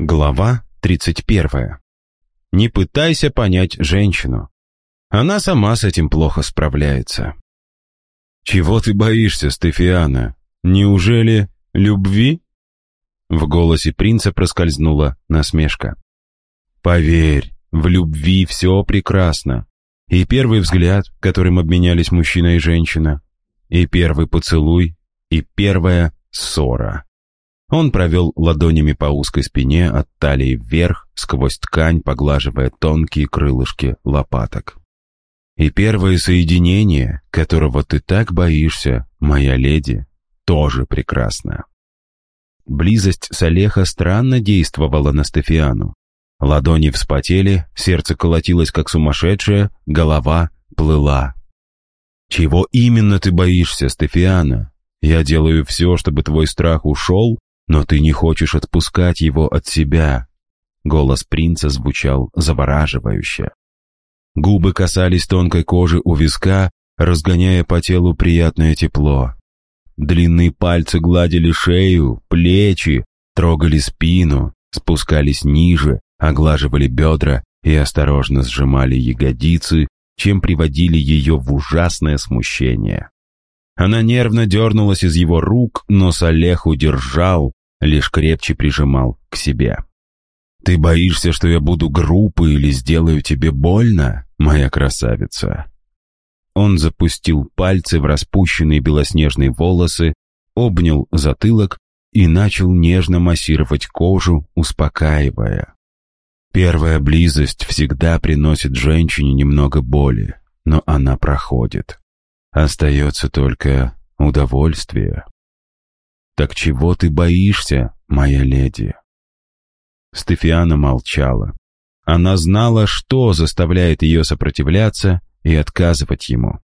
Глава 31. Не пытайся понять женщину. Она сама с этим плохо справляется. «Чего ты боишься, Стефиана? Неужели любви?» В голосе принца проскользнула насмешка. «Поверь, в любви все прекрасно. И первый взгляд, которым обменялись мужчина и женщина, и первый поцелуй, и первая ссора». Он провел ладонями по узкой спине от талии вверх, сквозь ткань, поглаживая тонкие крылышки лопаток. И первое соединение, которого ты так боишься, моя леди, тоже прекрасно. Близость Салеха странно действовала на Стефиану. Ладони вспотели, сердце колотилось как сумасшедшее, голова плыла. «Чего именно ты боишься, Стефиана? Я делаю все, чтобы твой страх ушел, но ты не хочешь отпускать его от себя». Голос принца звучал завораживающе. Губы касались тонкой кожи у виска, разгоняя по телу приятное тепло. Длинные пальцы гладили шею, плечи, трогали спину, спускались ниже, оглаживали бедра и осторожно сжимали ягодицы, чем приводили ее в ужасное смущение. Она нервно дернулась из его рук, но Салех удержал, лишь крепче прижимал к себе. «Ты боишься, что я буду грубой или сделаю тебе больно, моя красавица?» Он запустил пальцы в распущенные белоснежные волосы, обнял затылок и начал нежно массировать кожу, успокаивая. Первая близость всегда приносит женщине немного боли, но она проходит. Остается только удовольствие. «Так чего ты боишься, моя леди?» Стефиана молчала. Она знала, что заставляет ее сопротивляться и отказывать ему.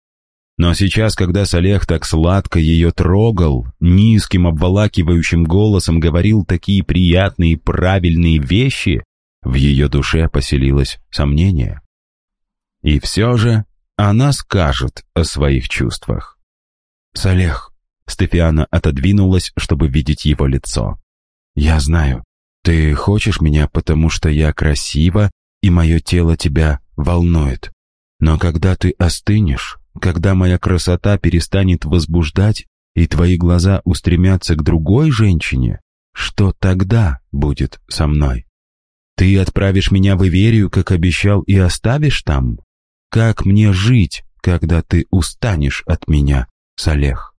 Но сейчас, когда Салех так сладко ее трогал, низким обволакивающим голосом говорил такие приятные и правильные вещи, в ее душе поселилось сомнение. И все же она скажет о своих чувствах. «Салех, Стефиана отодвинулась, чтобы видеть его лицо. «Я знаю, ты хочешь меня, потому что я красива, и мое тело тебя волнует. Но когда ты остынешь, когда моя красота перестанет возбуждать, и твои глаза устремятся к другой женщине, что тогда будет со мной? Ты отправишь меня в Иверию, как обещал, и оставишь там? Как мне жить, когда ты устанешь от меня, Салех?»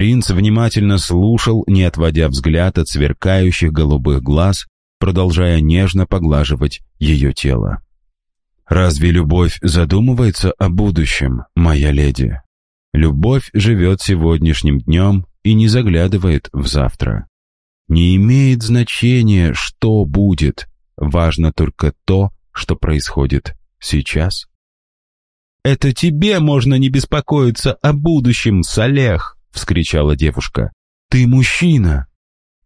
Принц внимательно слушал, не отводя взгляд от сверкающих голубых глаз, продолжая нежно поглаживать ее тело. «Разве любовь задумывается о будущем, моя леди? Любовь живет сегодняшним днем и не заглядывает в завтра. Не имеет значения, что будет, важно только то, что происходит сейчас». «Это тебе можно не беспокоиться о будущем, Салех!» — вскричала девушка. «Ты мужчина!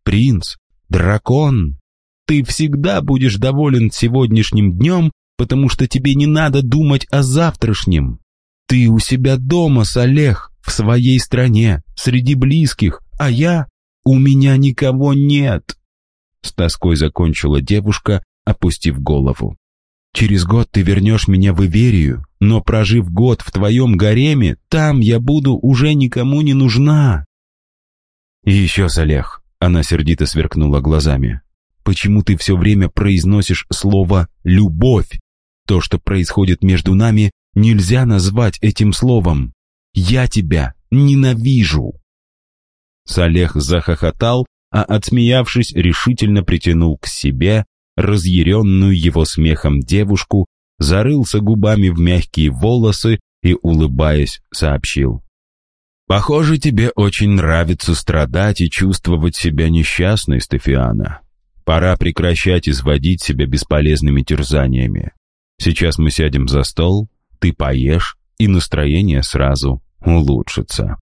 Принц! Дракон! Ты всегда будешь доволен сегодняшним днем, потому что тебе не надо думать о завтрашнем. Ты у себя дома, Салех, в своей стране, среди близких, а я... У меня никого нет!» С тоской закончила девушка, опустив голову. Через год ты вернешь меня в Иверию, но прожив год в твоем гареме, там я буду уже никому не нужна. И еще, Салех, она сердито сверкнула глазами. Почему ты все время произносишь слово «любовь»? То, что происходит между нами, нельзя назвать этим словом. Я тебя ненавижу. Салех захохотал, а, отсмеявшись, решительно притянул к себе разъяренную его смехом девушку, зарылся губами в мягкие волосы и, улыбаясь, сообщил. «Похоже, тебе очень нравится страдать и чувствовать себя несчастной, Стефиана. Пора прекращать изводить себя бесполезными терзаниями. Сейчас мы сядем за стол, ты поешь, и настроение сразу улучшится».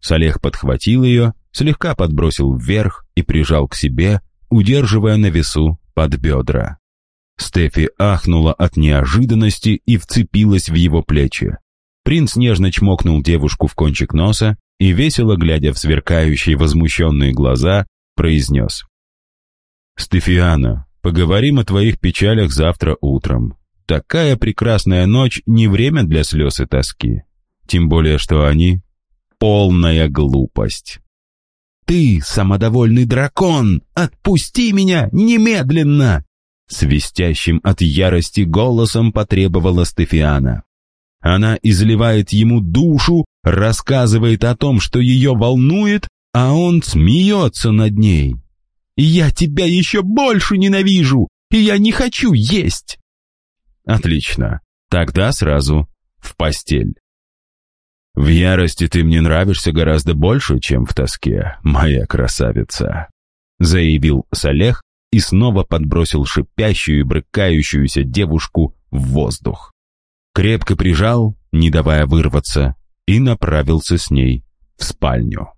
Салех подхватил ее, слегка подбросил вверх и прижал к себе, удерживая на весу под бедра. Стефи ахнула от неожиданности и вцепилась в его плечи. Принц нежно чмокнул девушку в кончик носа и, весело глядя в сверкающие возмущенные глаза, произнес. Стефиана, поговорим о твоих печалях завтра утром. Такая прекрасная ночь не время для слез и тоски. Тем более, что они — полная глупость. «Ты, самодовольный дракон, отпусти меня немедленно!» Свистящим от ярости голосом потребовала Стефиана. Она изливает ему душу, рассказывает о том, что ее волнует, а он смеется над ней. «Я тебя еще больше ненавижу, и я не хочу есть!» «Отлично, тогда сразу в постель». «В ярости ты мне нравишься гораздо больше, чем в тоске, моя красавица», заявил Салех и снова подбросил шипящую и брыкающуюся девушку в воздух. Крепко прижал, не давая вырваться, и направился с ней в спальню.